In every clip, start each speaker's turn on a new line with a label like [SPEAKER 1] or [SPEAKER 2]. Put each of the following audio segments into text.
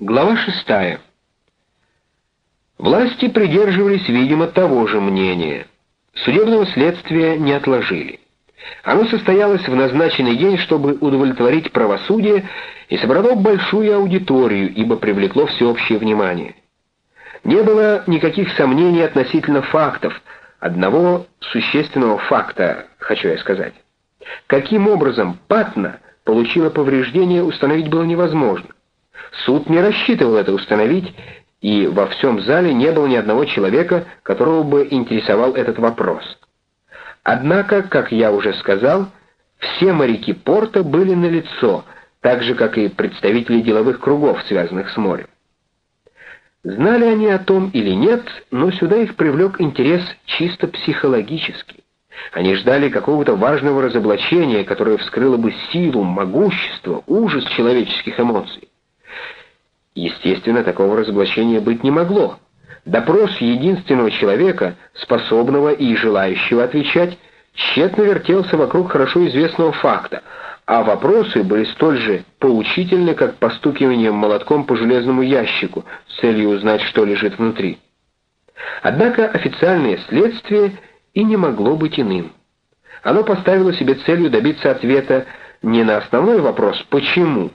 [SPEAKER 1] Глава шестая. Власти придерживались, видимо, того же мнения. Судебного следствия не отложили. Оно состоялось в назначенный день, чтобы удовлетворить правосудие, и собрало большую аудиторию, ибо привлекло всеобщее внимание. Не было никаких сомнений относительно фактов, одного существенного факта, хочу я сказать. Каким образом Патна получила повреждение, установить было невозможно. Суд не рассчитывал это установить, и во всем зале не было ни одного человека, которого бы интересовал этот вопрос. Однако, как я уже сказал, все моряки порта были налицо, так же, как и представители деловых кругов, связанных с морем. Знали они о том или нет, но сюда их привлек интерес чисто психологический. Они ждали какого-то важного разоблачения, которое вскрыло бы силу, могущество, ужас человеческих эмоций. Естественно, такого разоблачения быть не могло. Допрос единственного человека, способного и желающего отвечать, тщетно вертелся вокруг хорошо известного факта, а вопросы были столь же поучительны, как постукивание молотком по железному ящику с целью узнать, что лежит внутри. Однако официальное следствие и не могло быть иным. Оно поставило себе целью добиться ответа не на основной вопрос «почему?»,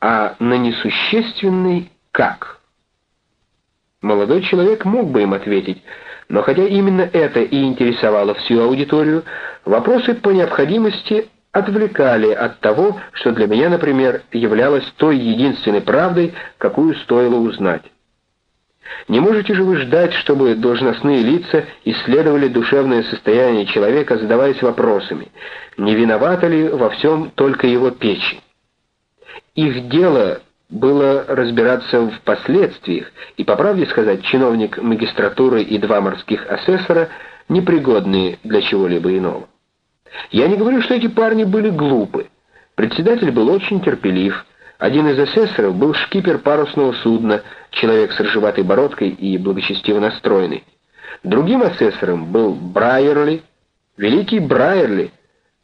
[SPEAKER 1] а на несущественный «как?». Молодой человек мог бы им ответить, но хотя именно это и интересовало всю аудиторию, вопросы по необходимости отвлекали от того, что для меня, например, являлось той единственной правдой, какую стоило узнать. Не можете же вы ждать, чтобы должностные лица исследовали душевное состояние человека, задаваясь вопросами, не виновата ли во всем только его печень? Их дело было разбираться в последствиях, и, по правде сказать, чиновник магистратуры и два морских асессора непригодные для чего-либо иного. Я не говорю, что эти парни были глупы. Председатель был очень терпелив. Один из асессоров был шкипер парусного судна, человек с рыжеватой бородкой и благочестиво настроенный. Другим асессором был Брайерли, великий Брайерли,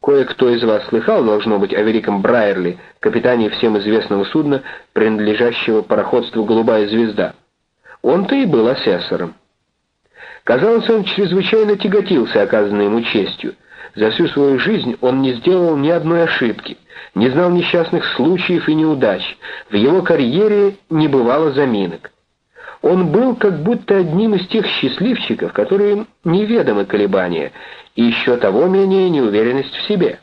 [SPEAKER 1] Кое-кто из вас слыхал, должно быть, о великом Брайерли, капитане всем известного судна, принадлежащего пароходству «Голубая звезда». Он-то и был асессором. Казалось, он чрезвычайно тяготился оказанной ему честью. За всю свою жизнь он не сделал ни одной ошибки, не знал несчастных случаев и неудач. В его карьере не бывало заминок. Он был как будто одним из тех счастливчиков, которым неведомы колебания, и еще того менее неуверенность в себе.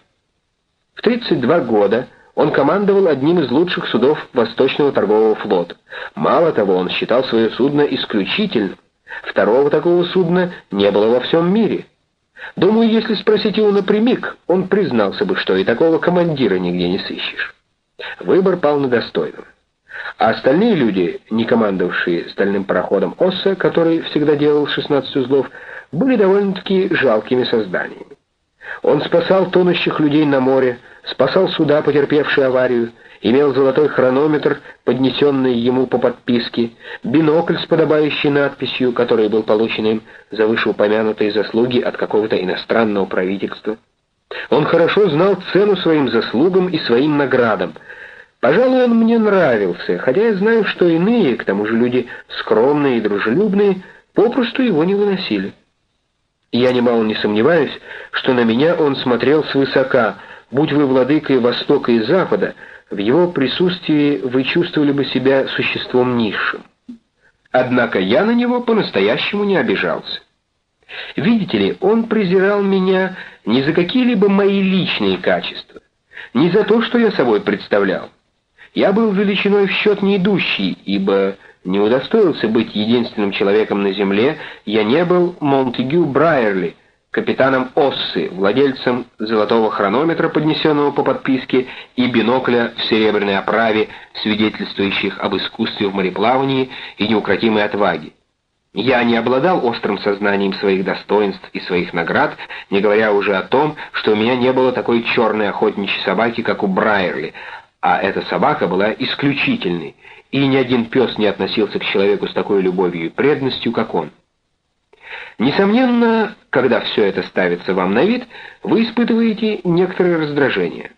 [SPEAKER 1] В 32 года он командовал одним из лучших судов Восточного торгового флота. Мало того, он считал свое судно исключительным. Второго такого судна не было во всем мире. Думаю, если спросить его напрямик, он признался бы, что и такого командира нигде не сыщешь. Выбор пал на достойного. А остальные люди, не командовавшие стальным пароходом Осса, который всегда делал 16 узлов, были довольно-таки жалкими созданиями. Он спасал тонущих людей на море, спасал суда, потерпевшие аварию, имел золотой хронометр, поднесенный ему по подписке, бинокль с подобающей надписью, который был получен им за вышеупомянутые заслуги от какого-то иностранного правительства. Он хорошо знал цену своим заслугам и своим наградам. Пожалуй, он мне нравился, хотя я знаю, что иные, к тому же люди скромные и дружелюбные, попросту его не выносили. Я немало не сомневаюсь, что на меня он смотрел свысока. Будь вы владыкой Востока и Запада, в его присутствии вы чувствовали бы себя существом низшим. Однако я на него по-настоящему не обижался. Видите ли, он презирал меня не за какие-либо мои личные качества, не за то, что я собой представлял. Я был величиной в счет не идущий, ибо не удостоился быть единственным человеком на земле, я не был Монтегю Брайерли, капитаном Оссы, владельцем золотого хронометра, поднесенного по подписке, и бинокля в серебряной оправе, свидетельствующих об искусстве в мореплавании и неукротимой отваге. Я не обладал острым сознанием своих достоинств и своих наград, не говоря уже о том, что у меня не было такой черной охотничьей собаки, как у Брайерли, а эта собака была исключительной, и ни один пес не относился к человеку с такой любовью и преданностью, как он. Несомненно, когда все это ставится вам на вид, вы испытываете некоторое раздражение.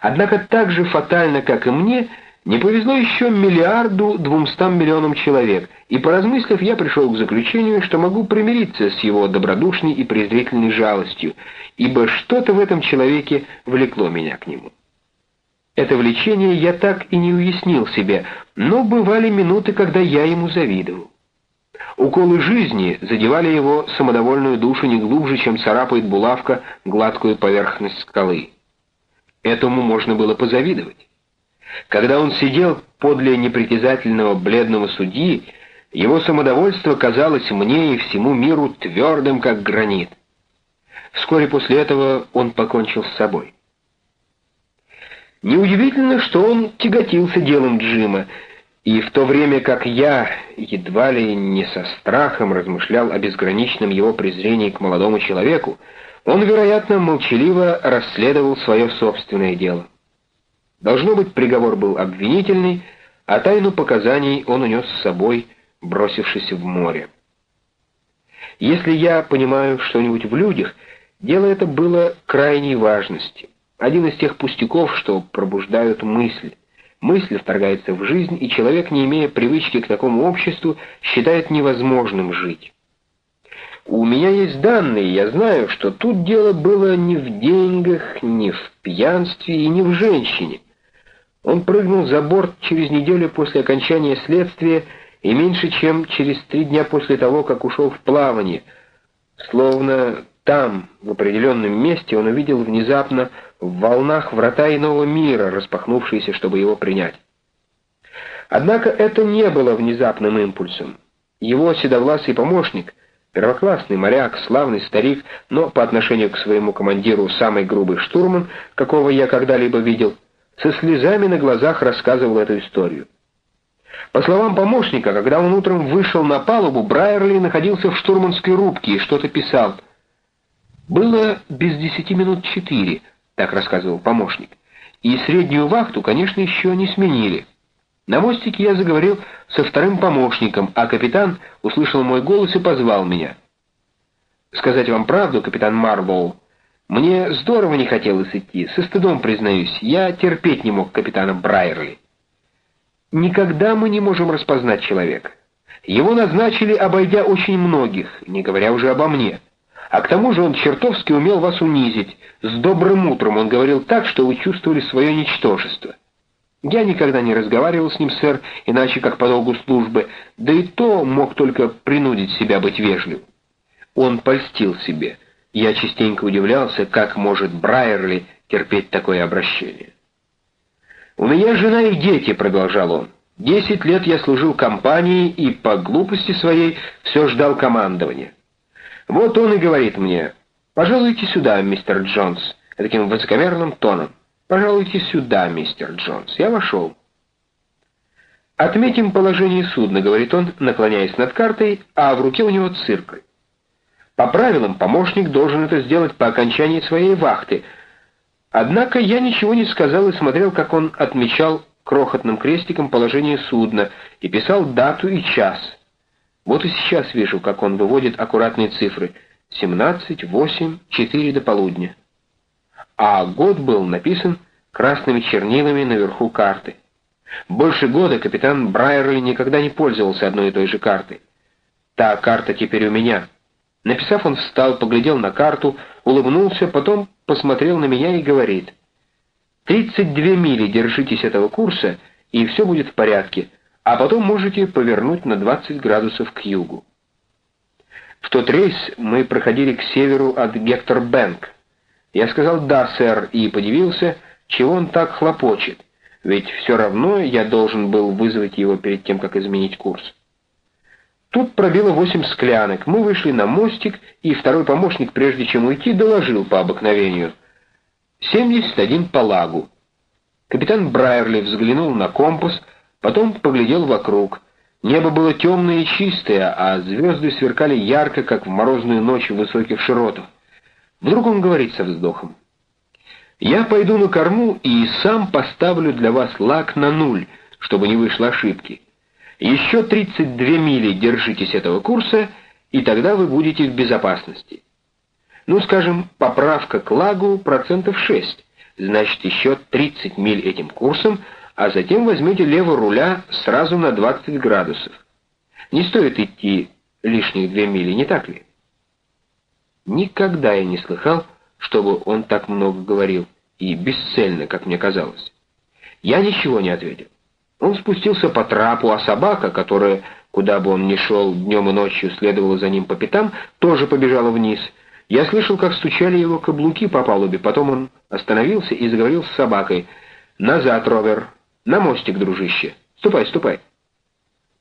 [SPEAKER 1] Однако так же фатально, как и мне, Не повезло еще миллиарду двумстам миллионам человек, и поразмыслив, я пришел к заключению, что могу примириться с его добродушной и презрительной жалостью, ибо что-то в этом человеке влекло меня к нему. Это влечение я так и не уяснил себе, но бывали минуты, когда я ему завидовал. Уколы жизни задевали его самодовольную душу не глубже, чем царапает булавка гладкую поверхность скалы. Этому можно было позавидовать. Когда он сидел подле непритязательного бледного судьи, его самодовольство казалось мне и всему миру твердым, как гранит. Вскоре после этого он покончил с собой. Неудивительно, что он тяготился делом Джима, и в то время как я едва ли не со страхом размышлял о безграничном его презрении к молодому человеку, он, вероятно, молчаливо расследовал свое собственное дело. Должно быть, приговор был обвинительный, а тайну показаний он унес с собой, бросившись в море. Если я понимаю что-нибудь в людях, дело это было крайней важности. Один из тех пустяков, что пробуждают мысль. Мысль вторгается в жизнь, и человек, не имея привычки к такому обществу, считает невозможным жить. У меня есть данные, я знаю, что тут дело было не в деньгах, не в пьянстве и не в женщине. Он прыгнул за борт через неделю после окончания следствия и меньше чем через три дня после того, как ушел в плавание. Словно там, в определенном месте, он увидел внезапно в волнах врата иного мира, распахнувшиеся, чтобы его принять. Однако это не было внезапным импульсом. Его седовласый помощник, первоклассный моряк, славный старик, но по отношению к своему командиру самый грубый штурман, какого я когда-либо видел — со слезами на глазах рассказывал эту историю. По словам помощника, когда он утром вышел на палубу, Брайерли находился в штурманской рубке и что-то писал. «Было без десяти минут четыре», — так рассказывал помощник. «И среднюю вахту, конечно, еще не сменили». На мостике я заговорил со вторым помощником, а капитан услышал мой голос и позвал меня. «Сказать вам правду, капитан Марвоу, мне здорово не хотелось идти, со стыдом признаюсь, я терпеть не мог капитана Брайерли. Никогда мы не можем распознать человека. Его назначили, обойдя очень многих, не говоря уже обо мне. А к тому же он чертовски умел вас унизить. С добрым утром он говорил так, что вы чувствовали свое ничтожество. Я никогда не разговаривал с ним, сэр, иначе как по долгу службы, да и то мог только принудить себя быть вежливым. Он польстил себе. Я частенько удивлялся, как может Брайерли терпеть такое обращение. «У меня жена и дети», — продолжал он. «Десять лет я служил компании и по глупости своей все ждал командования. Вот он и говорит мне, «Пожалуйте сюда, мистер Джонс», таким высокомерным тоном. «Пожалуйте сюда, мистер Джонс». Я вошел. «Отметим положение судна», — говорит он, наклоняясь над картой, а в руке у него циркуль. По правилам, помощник должен это сделать по окончании своей вахты. Однако я ничего не сказал и смотрел, как он отмечал крохотным крестиком положение судна и писал дату и час. Вот и сейчас вижу, как он выводит аккуратные цифры. 17, 8, 4 до полудня. А год был написан красными чернилами наверху карты. Больше года капитан Брайерли никогда не пользовался одной и той же картой. Та карта теперь у меня — Написав, он встал, поглядел на карту, улыбнулся, потом посмотрел на меня и говорит, «Тридцать две мили держитесь этого курса, и все будет в порядке, а потом можете повернуть на 20 градусов к югу». В тот рейс мы проходили к северу от Гектор-Бэнк. Я сказал «да, сэр», и подивился, чего он так хлопочет, ведь все равно я должен был вызвать его перед тем, как изменить курс. Тут пробило восемь склянок. Мы вышли на мостик, и второй помощник, прежде чем уйти, доложил по обыкновению. «Семьдесят один по лагу». Капитан Брайерли взглянул на компас, потом поглядел вокруг. Небо было темное и чистое, а звезды сверкали ярко, как в морозную ночь в высоких широтах. Вдруг он говорит со вздохом. «Я пойду на корму и сам поставлю для вас лак на нуль, чтобы не вышло ошибки». Еще 32 мили держитесь этого курса, и тогда вы будете в безопасности. Ну, скажем, поправка к лагу процентов 6, значит, еще 30 миль этим курсом, а затем возьмете лево руля сразу на 20 градусов. Не стоит идти лишних две мили, не так ли? Никогда я не слыхал, чтобы он так много говорил, и бесцельно, как мне казалось. Я ничего не ответил. Он спустился по трапу, а собака, которая, куда бы он ни шел, днем и ночью следовала за ним по пятам, тоже побежала вниз. Я слышал, как стучали его каблуки по палубе, потом он остановился и заговорил с собакой. «Назад, Ровер! На мостик, дружище! Ступай, ступай!»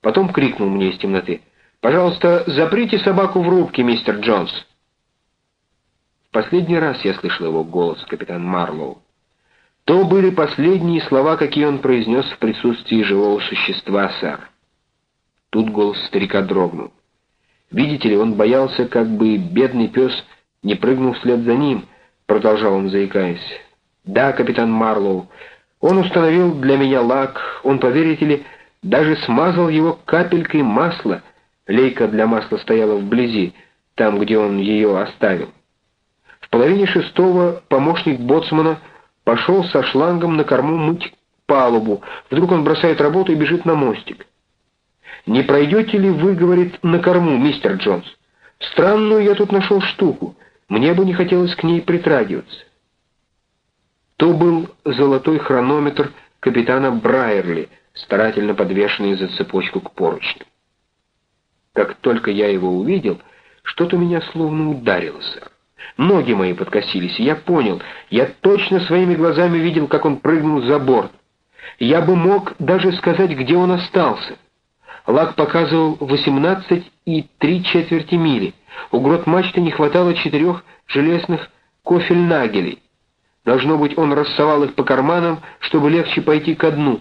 [SPEAKER 1] Потом крикнул мне из темноты. «Пожалуйста, заприте собаку в рубке, мистер Джонс!» В последний раз я слышал его голос, капитан Марлоу. То были последние слова, какие он произнес в присутствии живого существа, сэр. Тут голос старика дрогнул. Видите ли, он боялся, как бы бедный пес не прыгнул вслед за ним, продолжал он, заикаясь. Да, капитан Марлоу, он установил для меня лак, он, поверите ли, даже смазал его капелькой масла. Лейка для масла стояла вблизи, там, где он ее оставил. В половине шестого помощник боцмана пошел со шлангом на корму мыть палубу. Вдруг он бросает работу и бежит на мостик. «Не пройдете ли вы, — говорит, — на корму, мистер Джонс? Странную я тут нашел штуку. Мне бы не хотелось к ней притрагиваться». То был золотой хронометр капитана Брайерли, старательно подвешенный за цепочку к поручню. Как только я его увидел, что-то меня словно ударило. Ноги мои подкосились, и я понял, я точно своими глазами видел, как он прыгнул за борт. Я бы мог даже сказать, где он остался. Лак показывал 18 и три четверти мили. У грот мачты не хватало четырех железных кофельнагелей. Должно быть, он рассовал их по карманам, чтобы легче пойти ко дну.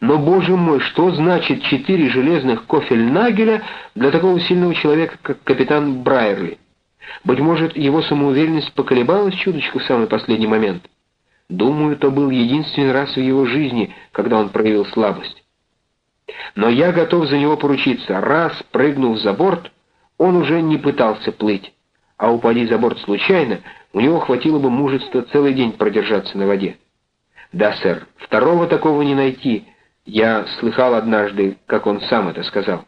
[SPEAKER 1] Но, боже мой, что значит четыре железных кофельнагеля для такого сильного человека, как капитан Брайерли? Быть может, его самоуверенность поколебалась чуточку в самый последний момент. Думаю, то был единственный раз в его жизни, когда он проявил слабость. Но я готов за него поручиться. Раз прыгнув за борт, он уже не пытался плыть, а упади за борт случайно, у него хватило бы мужества целый день продержаться на воде. Да, сэр, второго такого не найти. Я слыхал однажды, как он сам это сказал.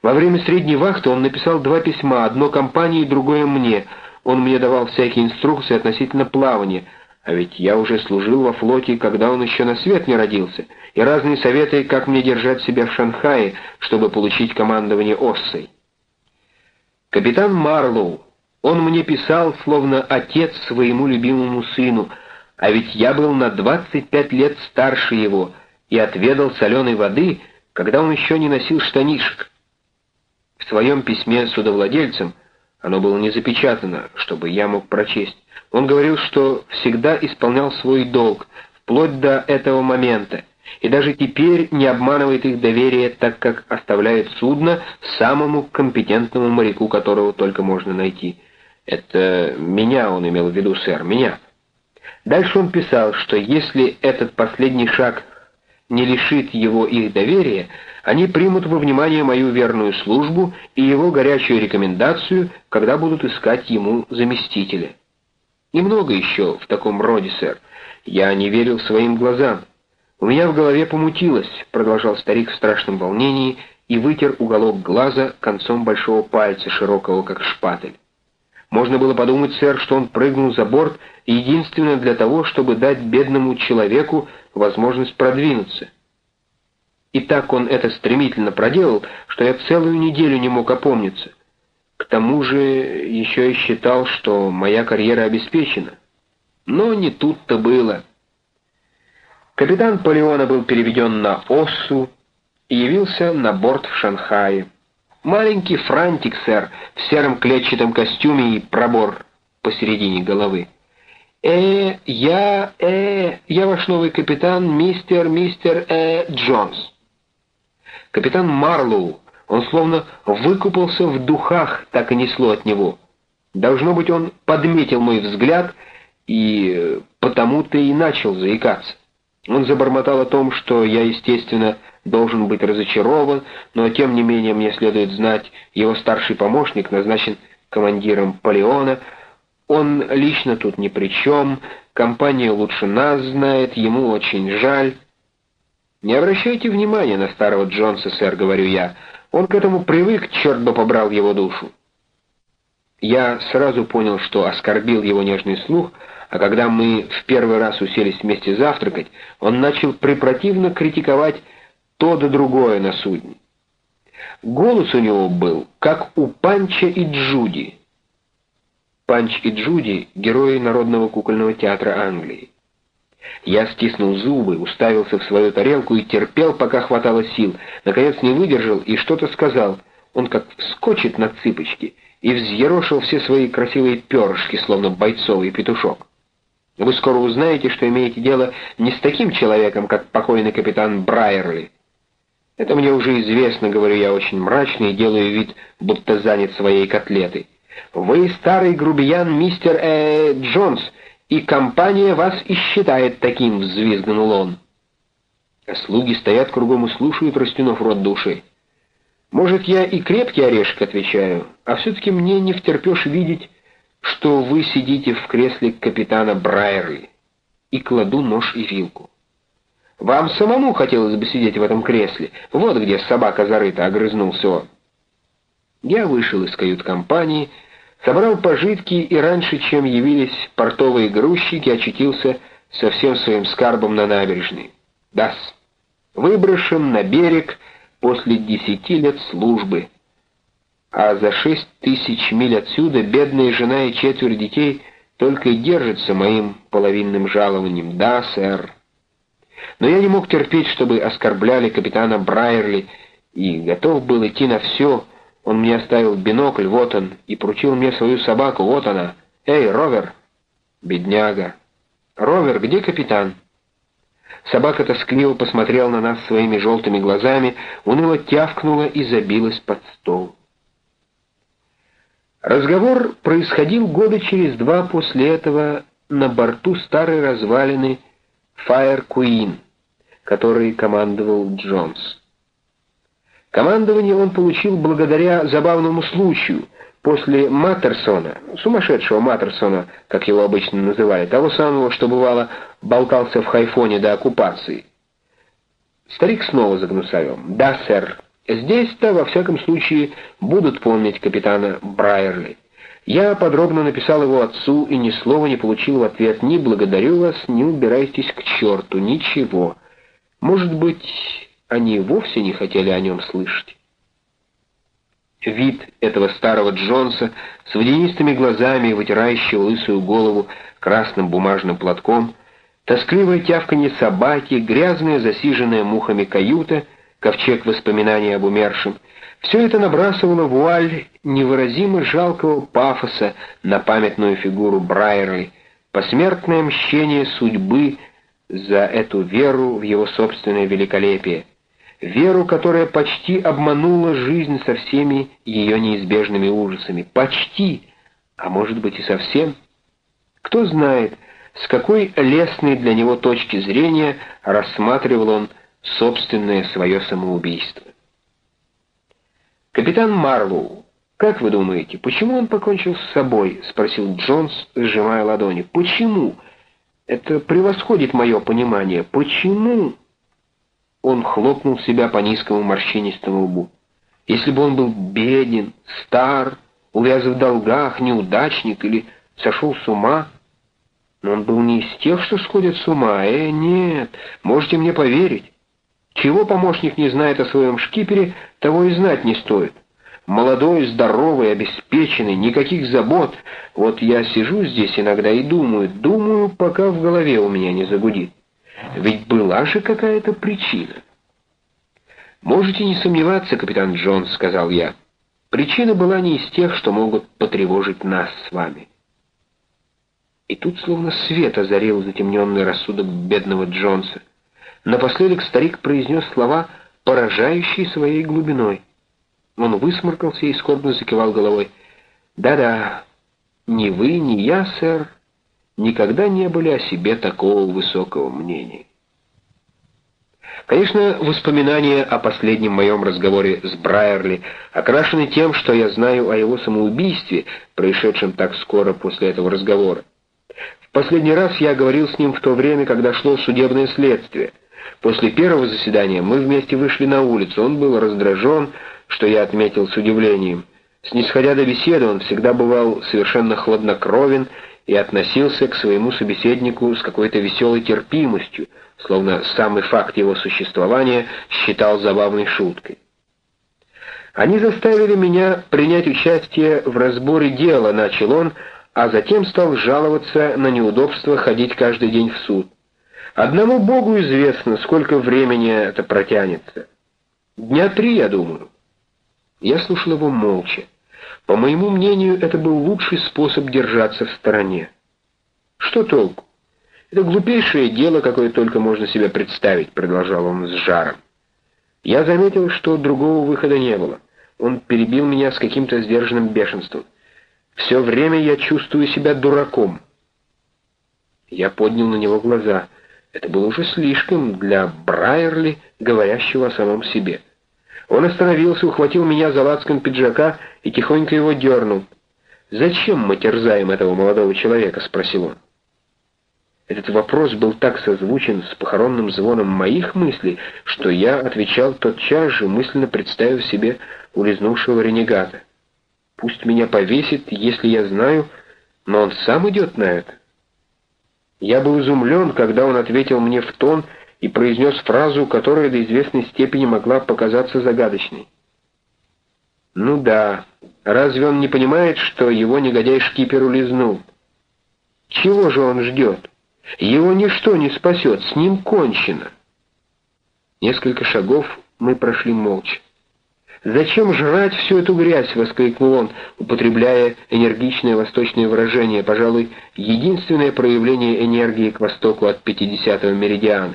[SPEAKER 1] Во время средней вахты он написал два письма, одно компании, другое мне. Он мне давал всякие инструкции относительно плавания, а ведь я уже служил во флоте, когда он еще на свет не родился, и разные советы, как мне держать себя в Шанхае, чтобы получить командование Оссой. Капитан Марлоу, он мне писал, словно отец своему любимому сыну, а ведь я был на 25 лет старше его и отведал соленой воды, когда он еще не носил штанишек. В своем письме судовладельцам, оно было не запечатано, чтобы я мог прочесть, он говорил, что всегда исполнял свой долг, вплоть до этого момента, и даже теперь не обманывает их доверие, так как оставляет судно самому компетентному моряку, которого только можно найти. Это меня он имел в виду, сэр, меня. Дальше он писал, что если этот последний шаг не лишит его их доверия, они примут во внимание мою верную службу и его горячую рекомендацию, когда будут искать ему заместителя. И много еще в таком роде, сэр. Я не верил своим глазам. У меня в голове помутилось, продолжал старик в страшном волнении и вытер уголок глаза концом большого пальца, широкого как шпатель. Можно было подумать, сэр, что он прыгнул за борт единственно для того, чтобы дать бедному человеку возможность продвинуться. И так он это стремительно проделал, что я целую неделю не мог опомниться. К тому же еще и считал, что моя карьера обеспечена. Но не тут-то было. Капитан Полеона был переведен на Оссу и явился на борт в Шанхае. Маленький франтик, сэр, в сером клетчатом костюме и пробор посередине головы. «Э, я, э, я ваш новый капитан, мистер, мистер, э, Джонс». Капитан Марлоу, он словно выкупался в духах, так и несло от него. Должно быть, он подметил мой взгляд и потому-то и начал заикаться. Он забормотал о том, что я, естественно, должен быть разочарован, но тем не менее мне следует знать, его старший помощник назначен командиром Полеона, он лично тут ни при чем, компания лучше нас знает, ему очень жаль. «Не обращайте внимания на старого Джонса, сэр», — говорю я. «Он к этому привык, черт бы побрал его душу». Я сразу понял, что оскорбил его нежный слух, а когда мы в первый раз уселись вместе завтракать, он начал препротивно критиковать то да другое на судне. Голос у него был, как у Панча и Джуди. Панч и Джуди — герои Народного кукольного театра Англии. Я стиснул зубы, уставился в свою тарелку и терпел, пока хватало сил. Наконец не выдержал и что-то сказал. Он как вскочит на цыпочки и взъерошил все свои красивые перышки, словно бойцовый петушок. Вы скоро узнаете, что имеете дело не с таким человеком, как покойный капитан Брайерли. Это мне уже известно, говорю я очень мрачно и делаю вид, будто занят своей котлетой. Вы старый грубиян мистер э, Джонс, и компания вас и считает таким, взвизгнул он. Слуги стоят кругом и слушают, растянув рот души. Может, я и крепкий орешек отвечаю, а все-таки мне не втерпешь видеть, что вы сидите в кресле капитана Брайерли, и кладу нож и вилку. Вам самому хотелось бы сидеть в этом кресле. Вот где собака зарыта, огрызнулся он. Я вышел из кают-компании, собрал пожитки и раньше, чем явились портовые грузчики, очутился со всем своим скарбом на набережной. Дас, выброшен на берег после десяти лет службы а за шесть тысяч миль отсюда бедная жена и четверо детей только и держатся моим половинным жалованием. Да, сэр. Но я не мог терпеть, чтобы оскорбляли капитана Брайерли, и готов был идти на все. Он мне оставил бинокль, вот он, и поручил мне свою собаку, вот она. Эй, Ровер! Бедняга! Ровер, где капитан? Собака тоскливо посмотрела на нас своими желтыми глазами, уныло тявкнула и забилась под стол. Разговор происходил года через два после этого на борту старой развалины Fire Queen, которой командовал Джонс. Командование он получил благодаря забавному случаю. После Маттерсона, сумасшедшего Маттерсона, как его обычно называют, того самого, что бывало болтался в Хайфоне до оккупации. Старик снова загнусавил. «Да, сэр, Здесь-то, во всяком случае, будут помнить капитана Брайерли. Я подробно написал его отцу и ни слова не получил в ответ «Ни благодарю вас, ни убирайтесь к черту, ничего». Может быть, они вовсе не хотели о нем слышать. Вид этого старого Джонса с водянистыми глазами, вытирающего лысую голову красным бумажным платком, тоскливое тявканье собаки, грязная засиженная мухами каюта — ковчег воспоминаний об умершем, все это набрасывало вуаль невыразимо жалкого пафоса на памятную фигуру Брайерли, посмертное мщение судьбы за эту веру в его собственное великолепие, веру, которая почти обманула жизнь со всеми ее неизбежными ужасами. Почти, а может быть и совсем. Кто знает, с какой лестной для него точки зрения рассматривал он собственное свое самоубийство. «Капитан Марлоу, как вы думаете, почему он покончил с собой?» — спросил Джонс, сжимая ладони. «Почему? Это превосходит мое понимание. Почему?» Он хлопнул себя по низкому морщинистому лбу. «Если бы он был беден, стар, увяз в долгах, неудачник или сошел с ума...» Но он был не из тех, что сходят с ума. Э, нет, можете мне поверить. Чего помощник не знает о своем шкипере, того и знать не стоит. Молодой, здоровый, обеспеченный, никаких забот. Вот я сижу здесь иногда и думаю, думаю, пока в голове у меня не загудит. Ведь была же какая-то причина. «Можете не сомневаться, капитан Джонс», — сказал я. «Причина была не из тех, что могут потревожить нас с вами». И тут словно свет озарил затемненный рассудок бедного Джонса. Напоследок старик произнес слова, поражающие своей глубиной. Он высморкался и скорбно закивал головой. «Да-да, ни вы, ни я, сэр, никогда не были о себе такого высокого мнения». Конечно, воспоминания о последнем моем разговоре с Брайерли окрашены тем, что я знаю о его самоубийстве, происшедшем так скоро после этого разговора. В последний раз я говорил с ним в то время, когда шло судебное следствие — После первого заседания мы вместе вышли на улицу. Он был раздражен, что я отметил с удивлением. Снисходя до беседы, он всегда бывал совершенно хладнокровен и относился к своему собеседнику с какой-то веселой терпимостью, словно самый факт его существования считал забавной шуткой. Они заставили меня принять участие в разборе дела, начал он, а затем стал жаловаться на неудобство ходить каждый день в суд. Одному Богу известно, сколько времени это протянется. Дня три, я думаю. Я слушал его молча. По моему мнению, это был лучший способ держаться в стороне. Что толку? Это глупейшее дело, какое только можно себе представить, продолжал он с жаром. Я заметил, что другого выхода не было. Он перебил меня с каким-то сдержанным бешенством. Все время я чувствую себя дураком. Я поднял на него глаза. Это было уже слишком для Брайерли, говорящего о самом себе. Он остановился, ухватил меня за лацкан пиджака и тихонько его дернул. «Зачем мы терзаем этого молодого человека?» — спросил он. Этот вопрос был так созвучен с похоронным звоном моих мыслей, что я отвечал тотчас же, мысленно представив себе улизнувшего ренегата. Пусть меня повесит, если я знаю, но он сам идет на это. Я был изумлен, когда он ответил мне в тон и произнес фразу, которая до известной степени могла показаться загадочной. «Ну да, разве он не понимает, что его негодяй-шкипер улизнул? Чего же он ждет? Его ничто не спасет, с ним кончено». Несколько шагов мы прошли молча. «Зачем жрать всю эту грязь?» — воскликнул он, употребляя энергичное восточное выражение, пожалуй, единственное проявление энергии к востоку от 50-го меридиана.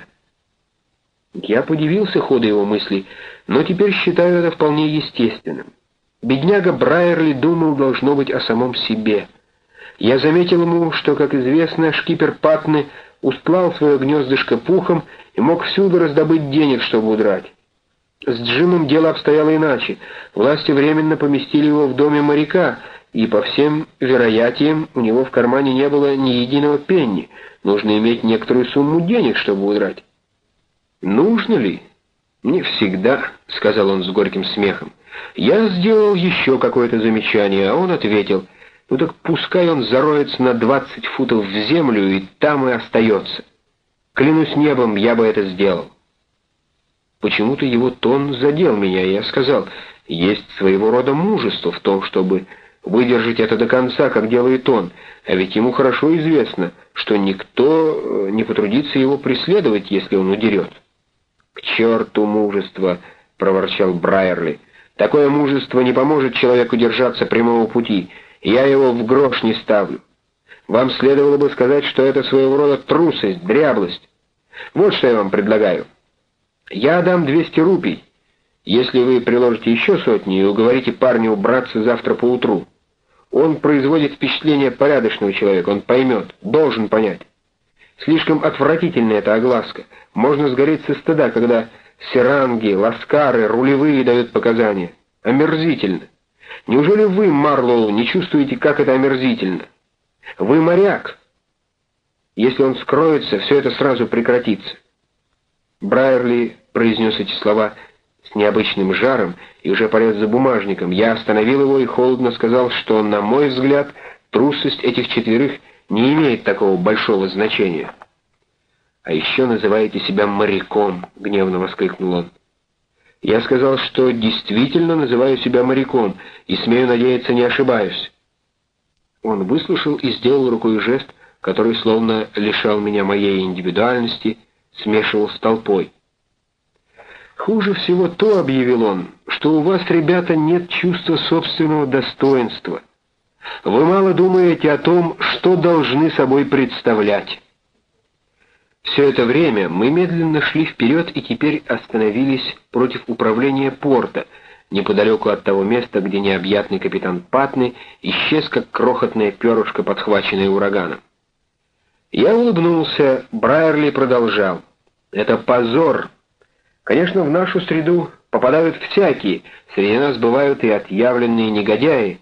[SPEAKER 1] Я подивился ходу его мыслей, но теперь считаю это вполне естественным. Бедняга Брайерли думал, должно быть, о самом себе. Я заметил ему, что, как известно, шкипер Патны устлал свое гнездышко пухом и мог всюду раздобыть денег, чтобы удрать. С Джимом дело обстояло иначе. Власти временно поместили его в доме моряка, и по всем вероятиям у него в кармане не было ни единого пенни. Нужно иметь некоторую сумму денег, чтобы удрать. «Нужно ли?» «Не всегда», — сказал он с горьким смехом. «Я сделал еще какое-то замечание, а он ответил, ну так пускай он зароется на двадцать футов в землю и там и остается. Клянусь небом, я бы это сделал». Почему-то его тон задел меня, и я сказал, есть своего рода мужество в том, чтобы выдержать это до конца, как делает он, а ведь ему хорошо известно, что никто э, не потрудится его преследовать, если он удерет. «К черту мужество!» — проворчал Брайерли. «Такое мужество не поможет человеку держаться прямого пути. Я его в грош не ставлю. Вам следовало бы сказать, что это своего рода трусость, дряблость. Вот что я вам предлагаю. Я дам 200 рупий, если вы приложите еще сотни и уговорите парня убраться завтра поутру. Он производит впечатление порядочного человека, он поймет, должен понять. Слишком отвратительная эта огласка. Можно сгореть со стыда, когда серанги, ласкары, рулевые дают показания. Омерзительно. Неужели вы, Марлоу, не чувствуете, как это омерзительно? Вы моряк. Если он скроется, все это сразу прекратится. Брайерли произнес эти слова с необычным жаром и уже полез за бумажником. Я остановил его и холодно сказал, что, на мой взгляд, трусость этих четверых не имеет такого большого значения. «А еще называете себя моряком», — гневно воскликнул он. «Я сказал, что действительно называю себя моряком, и, смею надеяться, не ошибаюсь». Он выслушал и сделал рукой жест, который словно лишал меня моей индивидуальности, смешивал с толпой. «Хуже всего то, — объявил он, — что у вас, ребята, нет чувства собственного достоинства. Вы мало думаете о том, что должны собой представлять». Все это время мы медленно шли вперед и теперь остановились против управления порта, неподалеку от того места, где необъятный капитан Патны исчез, как крохотное перышко, подхваченное ураганом. Я улыбнулся, Брайерли продолжал. «Это позор. Конечно, в нашу среду попадают всякие, среди нас бывают и отъявленные негодяи,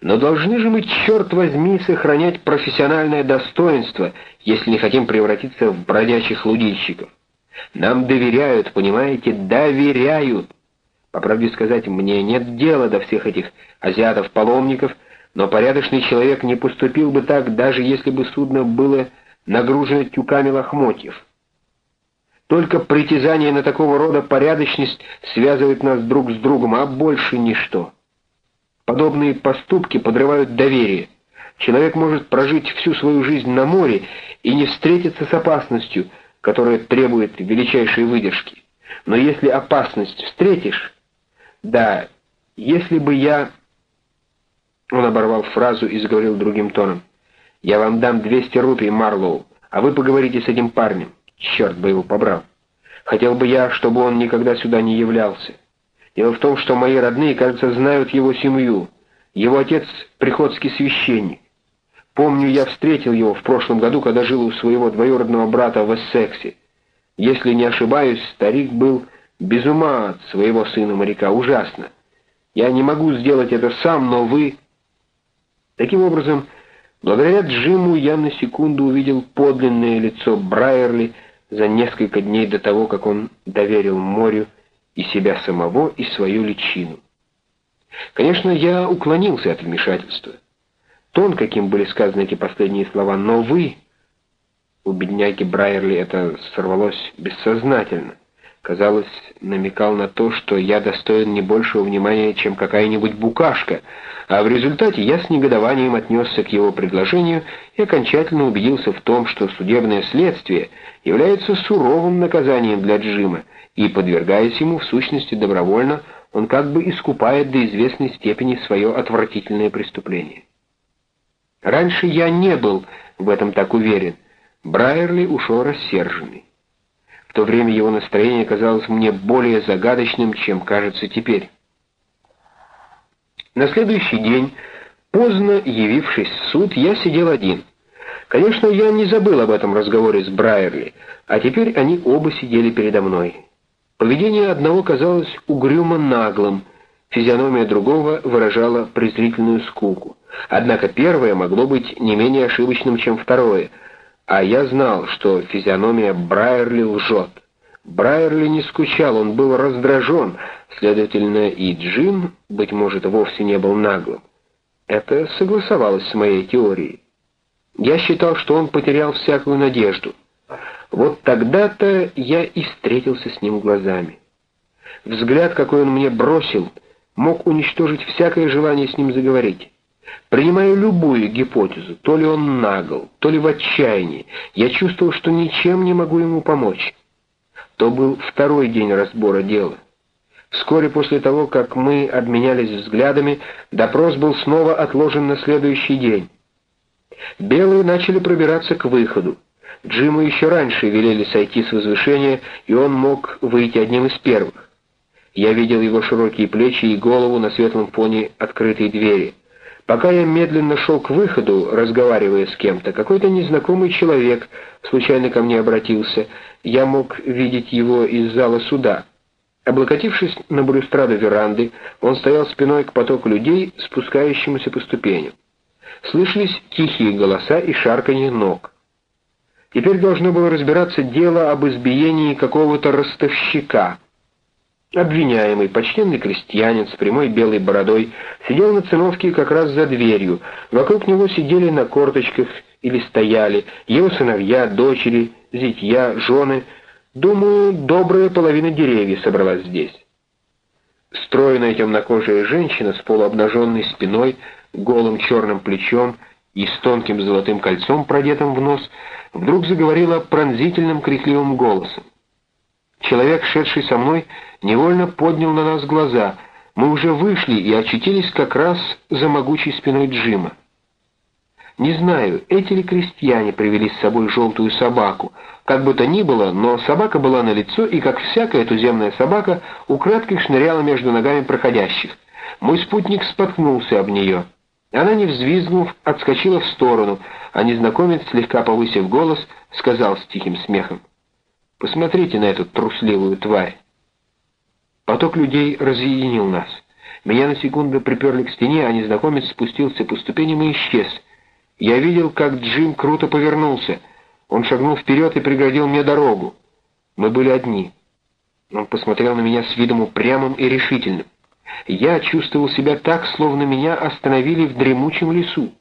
[SPEAKER 1] но должны же мы, черт возьми, сохранять профессиональное достоинство, если не хотим превратиться в бродячих лудильщиков. Нам доверяют, понимаете, доверяют. По правде сказать, мне нет дела до всех этих азиатов-паломников, но порядочный человек не поступил бы так, даже если бы судно было нагружено тюками лохмотьев. Только притязание на такого рода порядочность связывает нас друг с другом, а больше ничто. Подобные поступки подрывают доверие. Человек может прожить всю свою жизнь на море и не встретиться с опасностью, которая требует величайшей выдержки. Но если опасность встретишь, да, если бы я... Он оборвал фразу и заговорил другим тоном. «Я вам дам 200 рупий, Марлоу, а вы поговорите с этим парнем. Черт бы его побрал. Хотел бы я, чтобы он никогда сюда не являлся. Дело в том, что мои родные, кажется, знают его семью. Его отец — приходский священник. Помню, я встретил его в прошлом году, когда жил у своего двоюродного брата в Эссексе. Если не ошибаюсь, старик был без ума от своего сына-моряка. Ужасно. Я не могу сделать это сам, но вы... Таким образом, благодаря Джиму я на секунду увидел подлинное лицо Брайерли за несколько дней до того, как он доверил морю и себя самого, и свою личину. Конечно, я уклонился от вмешательства. Тон, каким были сказаны эти последние слова, но вы... У бедняги Брайерли это сорвалось бессознательно. Казалось, намекал на то, что я достоин не большего внимания, чем какая-нибудь букашка, а в результате я с негодованием отнесся к его предложению и окончательно убедился в том, что судебное следствие является суровым наказанием для Джима, и, подвергаясь ему в сущности добровольно, он как бы искупает до известной степени свое отвратительное преступление. Раньше я не был в этом так уверен. Брайерли ушел рассерженный. В то время его настроение казалось мне более загадочным, чем кажется теперь. На следующий день, поздно явившись в суд, я сидел один. Конечно, я не забыл об этом разговоре с Брайерли, а теперь они оба сидели передо мной. Поведение одного казалось угрюмо наглым, физиономия другого выражала презрительную скуку. Однако первое могло быть не менее ошибочным, чем второе, а я знал, что физиономия Брайерли лжет. Брайерли не скучал, он был раздражен, следовательно, и Джим, быть может, вовсе не был наглым. Это согласовалось с моей теорией. Я считал, что он потерял всякую надежду. Вот тогда-то я и встретился с ним глазами. Взгляд, какой он мне бросил, мог уничтожить всякое желание с ним заговорить. Принимая любую гипотезу, то ли он нагл, то ли в отчаянии, я чувствовал, что ничем не могу ему помочь. То был второй день разбора дела. Вскоре после того, как мы обменялись взглядами, допрос был снова отложен на следующий день. Белые начали пробираться к выходу. Джиму еще раньше велели сойти с возвышения, и он мог выйти одним из первых. Я видел его широкие плечи и голову на светлом фоне открытой двери. Пока я медленно шел к выходу, разговаривая с кем-то, какой-то незнакомый человек случайно ко мне обратился. Я мог видеть его из зала суда. Облокотившись на брюстраду веранды, он стоял спиной к потоку людей, спускающемуся по ступеням. Слышались тихие голоса и шарканье ног. Теперь должно было разбираться дело об избиении какого-то ростовщика — Обвиняемый, почтенный крестьянин с прямой белой бородой, сидел на циновке как раз за дверью. Вокруг него сидели на корточках или стояли его сыновья, дочери, зятья, жены. Думаю, добрая половина деревьев собралась здесь. Стройная темнокожая женщина с полуобнаженной спиной, голым черным плечом и с тонким золотым кольцом, продетым в нос, вдруг заговорила пронзительным крикливым голосом. Человек, шедший со мной, невольно поднял на нас глаза. Мы уже вышли и очутились как раз за могучей спиной Джима. Не знаю, эти ли крестьяне привели с собой желтую собаку. Как бы то ни было, но собака была на лицо и, как всякая туземная собака, украдкой шныряла между ногами проходящих. Мой спутник споткнулся об нее. Она, не взвизгнув, отскочила в сторону, а незнакомец, слегка повысив голос, сказал с тихим смехом. Посмотрите на эту трусливую тварь. Поток людей разъединил нас. Меня на секунду приперли к стене, а незнакомец спустился по ступеням и исчез. Я видел, как Джим круто повернулся. Он шагнул вперед и преградил мне дорогу. Мы были одни. Он посмотрел на меня с видом упрямым и решительным. Я чувствовал себя так, словно меня остановили в дремучем лесу.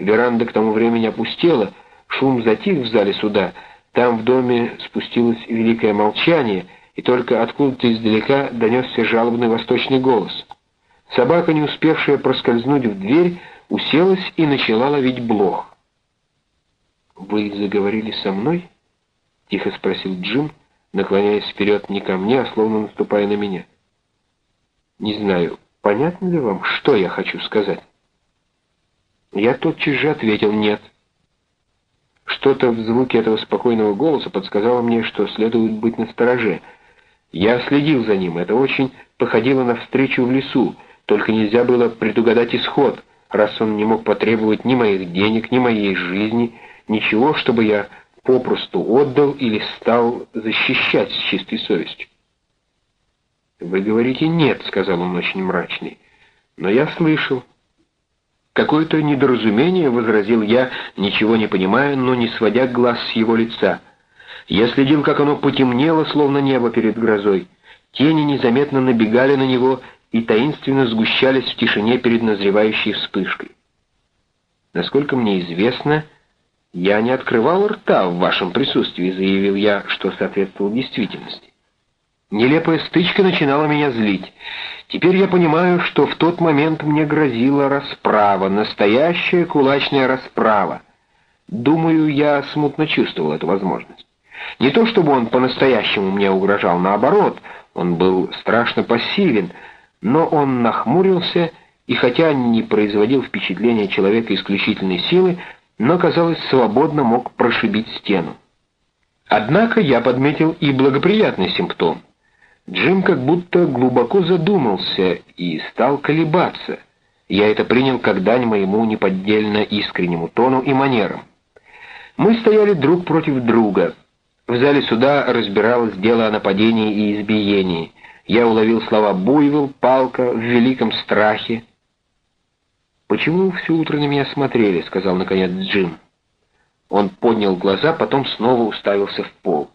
[SPEAKER 1] Веранда к тому времени опустела, шум затих в зале суда, там в доме спустилось великое молчание, и только откуда-то издалека донесся жалобный восточный голос. Собака, не успевшая проскользнуть в дверь, уселась и начала ловить блох. «Вы заговорили со мной?» — тихо спросил Джим, наклоняясь вперед не ко мне, а словно наступая на меня. «Не знаю, понятно ли вам, что я хочу сказать?» Я тотчас же ответил «нет». Что-то в звуке этого спокойного голоса подсказало мне, что следует быть настороже. Я следил за ним, это очень походило на встречу в лесу, только нельзя было предугадать исход, раз он не мог потребовать ни моих денег, ни моей жизни, ничего, чтобы я попросту отдал или стал защищать с чистой совестью. «Вы говорите «нет», — сказал он очень мрачный, — «но я слышал». «Какое-то недоразумение», — возразил я, ничего не понимая, но не сводя глаз с его лица. Я следил, как оно потемнело, словно небо перед грозой. Тени незаметно набегали на него и таинственно сгущались в тишине перед назревающей вспышкой. Насколько мне известно, я не открывал рта в вашем присутствии, заявил я, что соответствовал действительности. Нелепая стычка начинала меня злить. Теперь я понимаю, что в тот момент мне грозила расправа, настоящая кулачная расправа. Думаю, я смутно чувствовал эту возможность. Не то чтобы он по-настоящему мне угрожал, наоборот, он был страшно пассивен, но он нахмурился и, хотя не производил впечатления человека исключительной силы, но, казалось, свободно мог прошибить стену. Однако я подметил и благоприятный симптом. Джим как будто глубоко задумался и стал колебаться. Я это принял как дань моему неподдельно искреннему тону и манерам. Мы стояли друг против друга. В зале суда разбиралось дело о нападении и избиении. Я уловил слова «буйвол», «палка», «в великом страхе». «Почему все утро на меня смотрели?» — сказал наконец Джим. Он поднял глаза, потом снова уставился в пол.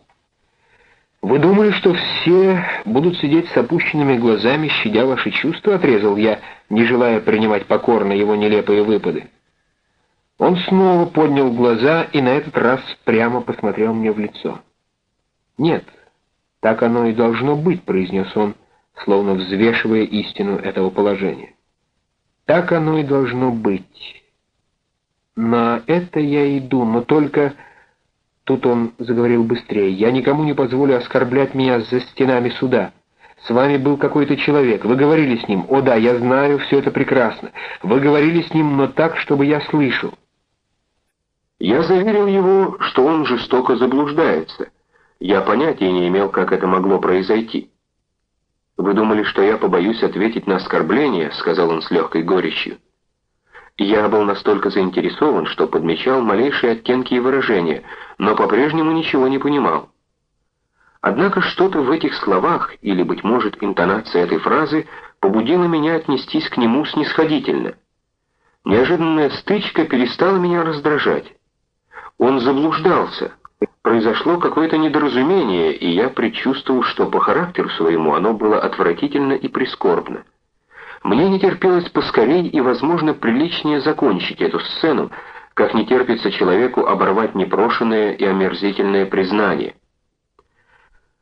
[SPEAKER 1] «Вы думали, что все будут сидеть с опущенными глазами, щадя ваши чувства?» — отрезал я, не желая принимать покорно его нелепые выпады. Он снова поднял глаза и на этот раз прямо посмотрел мне в лицо. «Нет, так оно и должно быть», — произнес он, словно взвешивая истину этого положения. «Так оно и должно быть. На это я иду, но только...» Тут он заговорил быстрее. «Я никому не позволю оскорблять меня за стенами суда. С вами был какой-то человек. Вы говорили с ним. О да, я знаю, все это прекрасно. Вы говорили с ним, но так, чтобы я слышал». Я заверил его, что он жестоко заблуждается. Я понятия не имел, как это могло произойти. «Вы думали, что я побоюсь ответить на оскорбление?» — сказал он с легкой горечью. Я был настолько заинтересован, что подмечал малейшие оттенки и выражения, но по-прежнему ничего не понимал. Однако что-то в этих словах, или, быть может, интонация этой фразы, побудило меня отнестись к нему снисходительно. Неожиданная стычка перестала меня раздражать. Он заблуждался. Произошло какое-то недоразумение, и я предчувствовал, что по характеру своему оно было отвратительно и прискорбно. Мне не терпелось поскорей и, возможно, приличнее закончить эту сцену, как не терпится человеку оборвать непрошенное и омерзительное признание.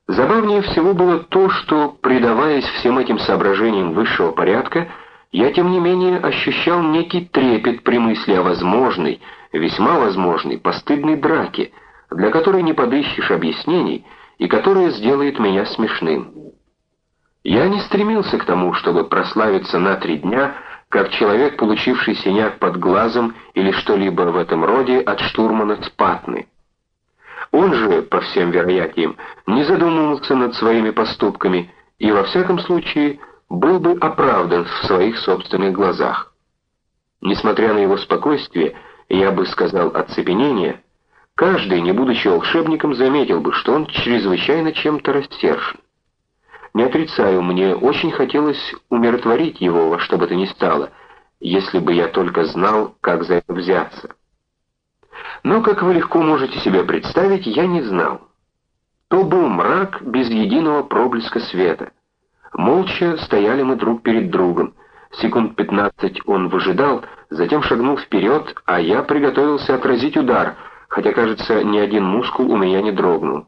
[SPEAKER 1] Забавнее всего было то, что, предаваясь всем этим соображениям высшего порядка, я, тем не менее, ощущал некий трепет при мысли о возможной, весьма возможной, постыдной драке, для которой не подыщешь объяснений и которая сделает меня смешным. Я не стремился к тому, чтобы прославиться на три дня, как человек, получивший синяк под глазом или что-либо в этом роде от штурмана Спатны. Он же, по всем вероятиям, не задумывался над своими поступками и, во всяком случае, был бы оправдан в своих собственных глазах. Несмотря на его спокойствие, я бы сказал оцепенение, каждый, не будучи волшебником, заметил бы, что он чрезвычайно чем-то рассержен. Не отрицаю, мне очень хотелось умиротворить его во что бы то ни стало, если бы я только знал, как за это взяться. Но, как вы легко можете себе представить, я не знал. то был мрак без единого проблеска света. Молча стояли мы друг перед другом. Секунд пятнадцать он выжидал, затем шагнул вперед, а я приготовился отразить удар, хотя, кажется, ни один мускул у меня не дрогнул.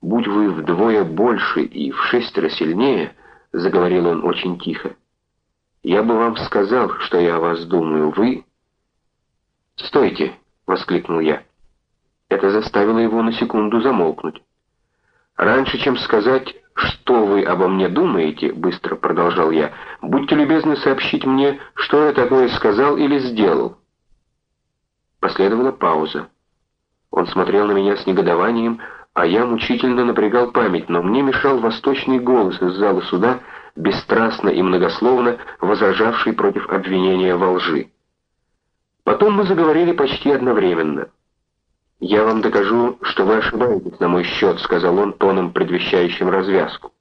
[SPEAKER 1] «Будь вы вдвое больше и в шестеро сильнее», — заговорил он очень тихо, — «я бы вам сказал, что я о вас думаю. Вы...» «Стойте!» — воскликнул я. Это заставило его на секунду замолкнуть. «Раньше, чем сказать, что вы обо мне думаете, — быстро продолжал я, — будьте любезны сообщить мне, что я такое сказал или сделал». Последовала пауза. Он смотрел на меня с негодованием, а я мучительно напрягал память, но мне мешал восточный голос из зала суда, бесстрастно и многословно возражавший против обвинения во лжи. Потом мы заговорили почти одновременно. «Я вам докажу, что вы ошибаетесь на мой счет», — сказал он тоном, предвещающим развязку.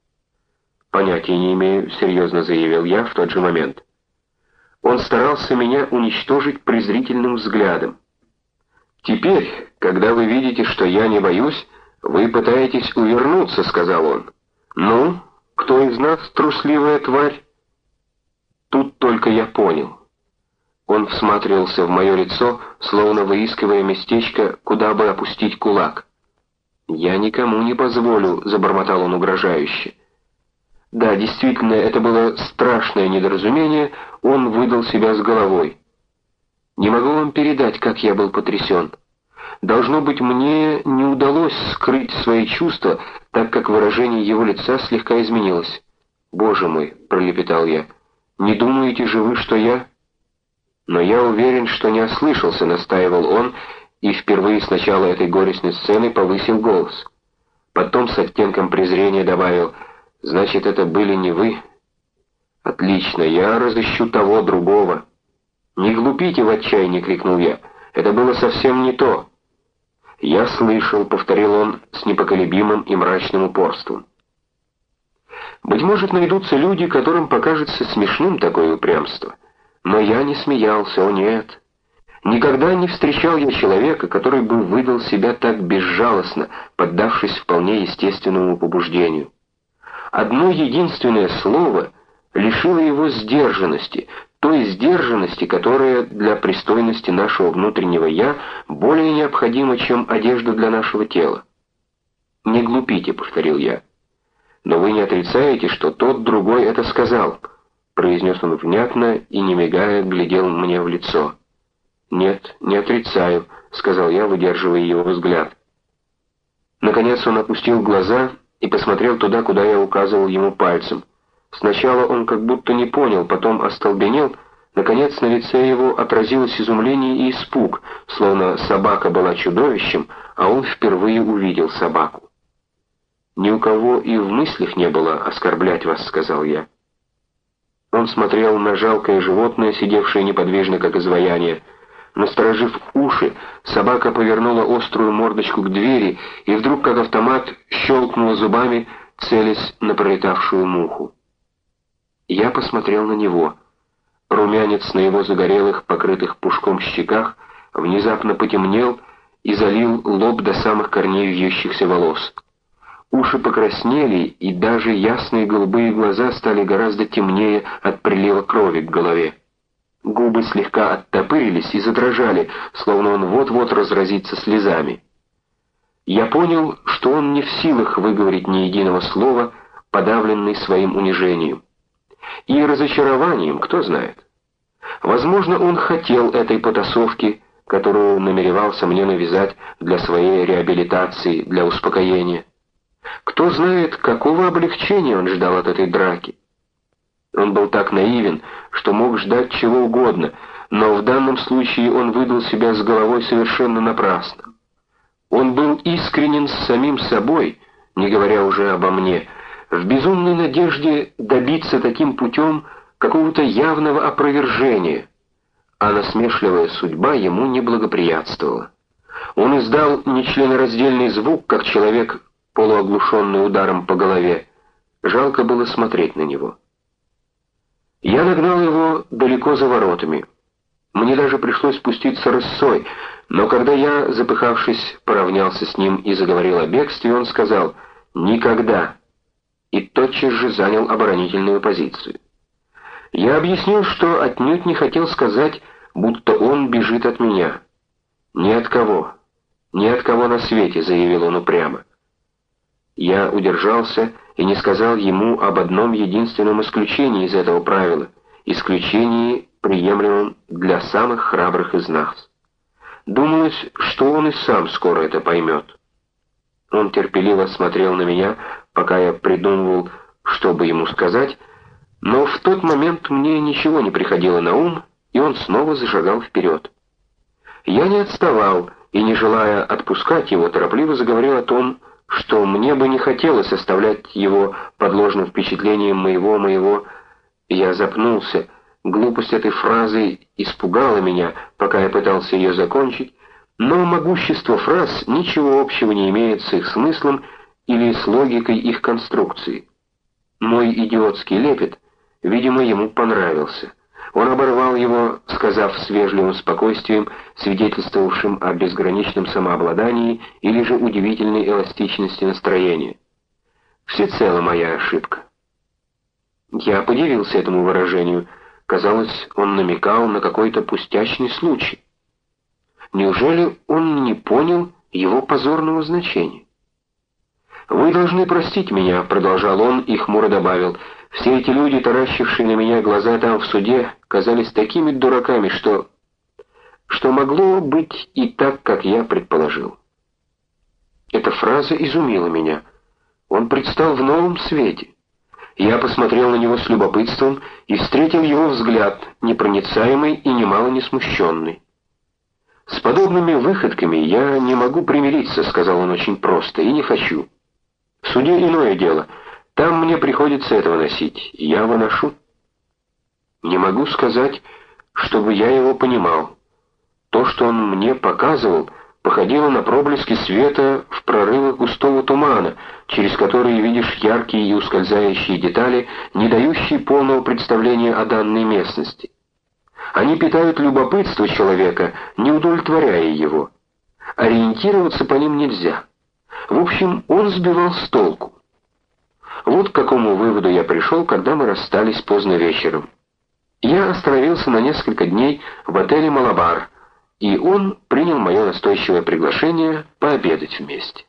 [SPEAKER 1] «Понятия не имею», — серьезно заявил я в тот же момент. Он старался меня уничтожить презрительным взглядом. «Теперь, когда вы видите, что я не боюсь, вы пытаетесь увернуться», — сказал он. «Ну, кто из нас трусливая тварь?» Тут только я понял. Он всматривался в мое лицо, словно выискивая местечко, куда бы опустить кулак. «Я никому не позволю», — забормотал он угрожающе. Да, действительно, это было страшное недоразумение, он выдал себя с головой. Не могу вам передать, как я был потрясен. Должно быть, мне не удалось скрыть свои чувства, так как выражение его лица слегка изменилось. «Боже мой!» — пролепетал я. «Не думаете же вы, что я...» «Но я уверен, что не ослышался», — настаивал он, и впервые с начала этой горестной сцены повысил голос. Потом с оттенком презрения добавил, «Значит, это были не вы?» «Отлично, я разыщу того другого». «Не глупите в отчаянии!» — крикнул я. «Это было совсем не то!» «Я слышал», — повторил он с непоколебимым и мрачным упорством. Быть может, найдутся люди, которым покажется смешным такое упрямство — но я не смеялся, о нет. Никогда не встречал я человека, который бы выдал себя так безжалостно, поддавшись вполне естественному побуждению. Одно единственное слово лишило его сдержанности, той сдержанности, которая для пристойности нашего внутреннего «я» более необходима, чем одежда для нашего тела. «Не глупите», — повторил я. «Но вы не отрицаете, что тот другой это сказал» произнес он внятно и, не мигая, глядел мне в лицо. «Нет, не отрицаю», — сказал я, выдерживая его взгляд. Наконец он опустил глаза и посмотрел туда, куда я указывал ему пальцем. Сначала он как будто не понял, потом остолбенел, наконец на лице его отразилось изумление и испуг, словно собака была чудовищем, а он впервые увидел собаку. «Ни у кого и в мыслях не было оскорблять вас», — сказал я. Он смотрел на жалкое животное, сидевшее неподвижно, как изваяние. Насторожив уши, собака повернула острую мордочку к двери и вдруг, как автомат, щелкнула зубами, целясь на пролетавшую муху. Я посмотрел на него. Румянец на его загорелых, покрытых пушком щеках внезапно потемнел и залил лоб до самых корней вьющихся волос. Уши покраснели, и даже ясные голубые глаза стали гораздо темнее от прилива крови к голове. Губы слегка оттопырились и задрожали, словно он вот-вот разразится слезами. Я понял, что он не в силах выговорить ни единого слова, подавленный своим унижением. И разочарованием, кто знает. Возможно, он хотел этой потасовки, которую намеревался мне навязать для своей реабилитации, для успокоения. Кто знает, какого облегчения он ждал от этой драки. Он был так наивен, что мог ждать чего угодно, но в данном случае он выдал себя с головой совершенно напрасно. Он был искренен с самим собой, не говоря уже обо мне, в безумной надежде добиться таким путем какого-то явного опровержения, а насмешливая судьба ему не благоприятствовала. Он издал нечленораздельный звук, как человек, полуоглушенный ударом по голове. Жалко было смотреть на него. Я нагнал его далеко за воротами. Мне даже пришлось спуститься рысцой, Но когда я, запыхавшись, поравнялся с ним и заговорил о бегстве, он сказал «Никогда!» И тотчас же занял оборонительную позицию. Я объяснил, что отнюдь не хотел сказать, будто он бежит от меня. «Ни от кого, ни от кого на свете», — заявил он упрямо. Я удержался и не сказал ему об одном единственном исключении из этого правила, исключении, приемлемом для самых храбрых из нас. Думалось, что он и сам скоро это поймет. Он терпеливо смотрел на меня, пока я придумывал, что бы ему сказать, но в тот момент мне ничего не приходило на ум, и он снова зашагал вперед. Я не отставал, и, не желая отпускать его, торопливо заговорил о том, что мне бы не хотелось оставлять его под ложным впечатлением моего-моего. Я запнулся, Глупость этой фразы испугала меня, пока я пытался ее закончить, но могущество фраз ничего общего не имеет с их смыслом или с логикой их конструкции. Мой идиотский лепет, видимо, ему понравился. Он оборвал его, сказав с вежливым спокойствием, свидетельствовавшим о безграничном самообладании или же удивительной эластичности настроения. Всецело моя ошибка. Я подивился этому выражению — Казалось, он намекал на какой-то пустячный случай. Неужели он не понял его позорного значения? «Вы должны простить меня», — продолжал он и хмуро добавил. «Все эти люди, таращившие на меня глаза там в суде, казались такими дураками, что... что могло быть и так, как я предположил». Эта фраза изумила меня. Он предстал в новом свете. Я посмотрел на него с любопытством и встретил его взгляд, непроницаемый и немало не смущенный. «С подобными выходками я не могу примириться», — сказал он очень просто, — «и не хочу. Суде иное дело. Там мне приходится это выносить. Я выношу». Не могу сказать, чтобы я его понимал. То, что он мне показывал, походило на проблески света в прорывах густого тумана, через которые видишь яркие и ускользающие детали, не дающие полного представления о данной местности. Они питают любопытство человека, не удовлетворяя его. Ориентироваться по ним нельзя. В общем, он сбивал с толку. Вот к какому выводу я пришел, когда мы расстались поздно вечером. Я остановился на несколько дней в отеле «Малабар», и он принял мое настойчивое приглашение пообедать вместе.